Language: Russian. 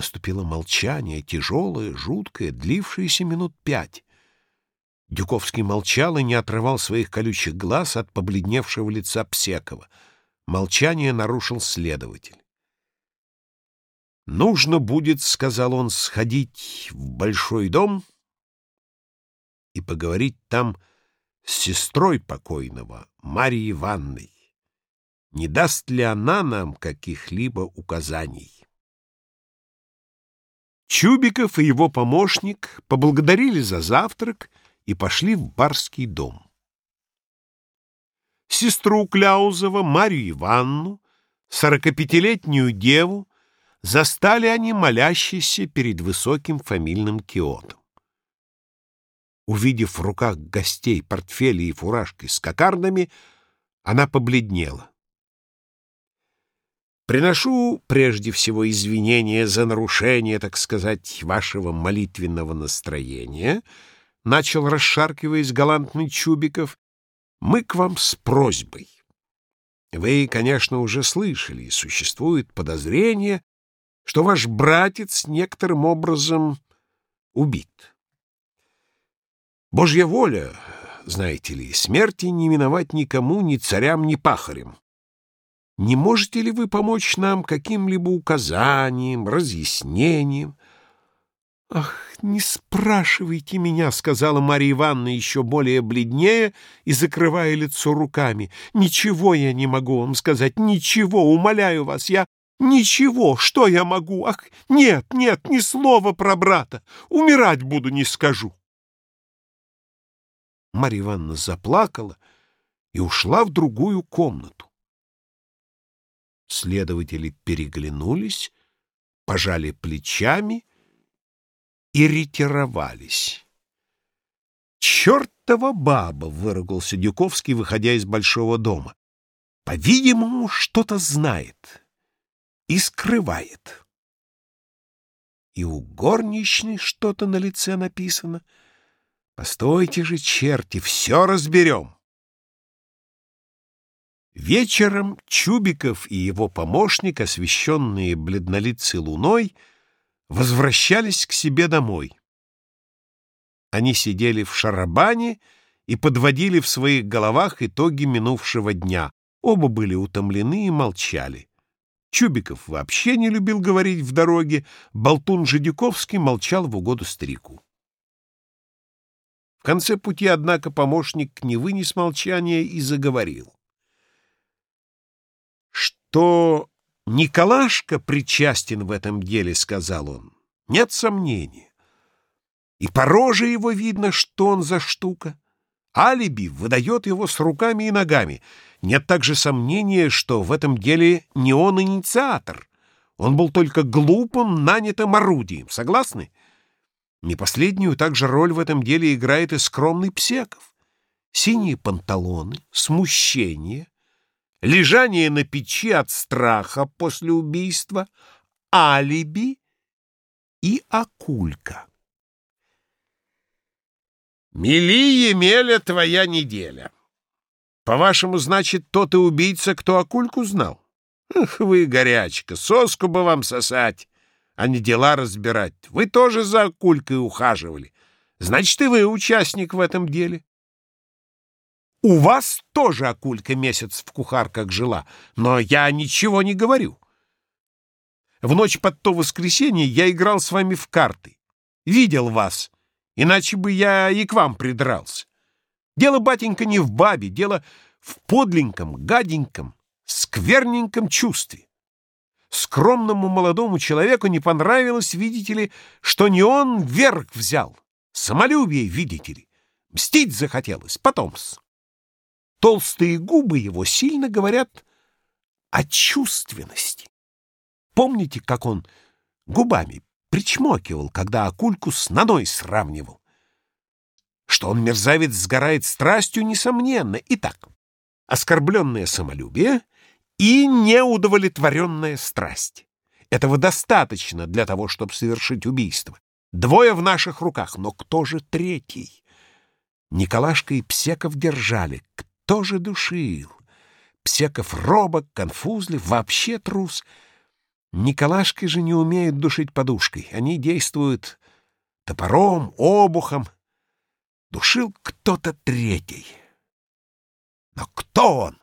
Наступило молчание, тяжелое, жуткое, длившееся минут пять. Дюковский молчал и не отрывал своих колючих глаз от побледневшего лица Псекова. Молчание нарушил следователь. «Нужно будет, — сказал он, — сходить в большой дом и поговорить там с сестрой покойного, Марьей Ивановной. Не даст ли она нам каких-либо указаний?» Чубиков и его помощник поблагодарили за завтрак и пошли в барский дом. Сестру Кляузова, Марию Ивановну, сорокапятилетнюю деву, застали они молящиеся перед высоким фамильным киотом. Увидев в руках гостей портфели и фуражки с кокардами, она побледнела. Приношу прежде всего извинения за нарушение, так сказать, вашего молитвенного настроения, начал расшаркиваясь галантный Чубиков, мы к вам с просьбой. Вы, конечно, уже слышали, существует подозрение, что ваш братец некоторым образом убит. Божья воля, знаете ли, смерти не миновать никому, ни царям, ни пахарям. Не можете ли вы помочь нам каким-либо указанием, разъяснением? — Ах, не спрашивайте меня, — сказала Марья Ивановна еще более бледнее и закрывая лицо руками. — Ничего я не могу вам сказать, ничего, умоляю вас, я Ничего, что я могу? Ах, нет, нет, ни слова про брата. Умирать буду, не скажу. Марья Ивановна заплакала и ушла в другую комнату. Следователи переглянулись, пожали плечами и ретировались. «Чертова баба!» — выругался Дюковский, выходя из большого дома. «По-видимому, что-то знает и скрывает. И у горничной что-то на лице написано. Постойте же, черти, все разберем. Вечером Чубиков и его помощник, освещенные бледнолицей луной, возвращались к себе домой. Они сидели в шарабане и подводили в своих головах итоги минувшего дня. Оба были утомлены и молчали. Чубиков вообще не любил говорить в дороге, болтун Жидюковский молчал в угоду старику. В конце пути, однако, помощник не вынес молчания и заговорил. «Что Николашка причастен в этом деле, — сказал он, — нет сомнения. И по роже его видно, что он за штука. Алиби выдает его с руками и ногами — нет также сомнения, что в этом деле не он инициатор. Он был только глупым, нанятым орудием. Согласны? Не последнюю также роль в этом деле играет и скромный Псеков. Синие панталоны, смущение, лежание на печи от страха после убийства, алиби и акулька. «Мели, Емеля, твоя неделя!» По-вашему, значит, тот и убийца, кто Акульку знал? Ах вы, горячка, соску бы вам сосать, а не дела разбирать. Вы тоже за Акулькой ухаживали. Значит, и вы участник в этом деле. У вас тоже Акулька месяц в кухарках жила, но я ничего не говорю. В ночь под то воскресенье я играл с вами в карты. Видел вас, иначе бы я и к вам придрался. Дело, батенька, не в бабе, дело в подленьком, гаденьком, скверненьком чувстве. Скромному молодому человеку не понравилось, видите ли, что не он верх взял. Самолюбие, видите ли. Мстить захотелось, потом-с. Толстые губы его сильно говорят о чувственности. Помните, как он губами причмокивал, когда акульку с наной сравнивал? Что он, мерзавец, сгорает страстью, несомненно. Итак, оскорбленное самолюбие и неудовлетворенная страсть. Этого достаточно для того, чтобы совершить убийство. Двое в наших руках, но кто же третий? Николашка и Псеков держали. Кто же душил? Псеков робок, конфузлив, вообще трус. Николашки же не умеют душить подушкой. Они действуют топором, обухом. Душил кто-то третий. Но кто он?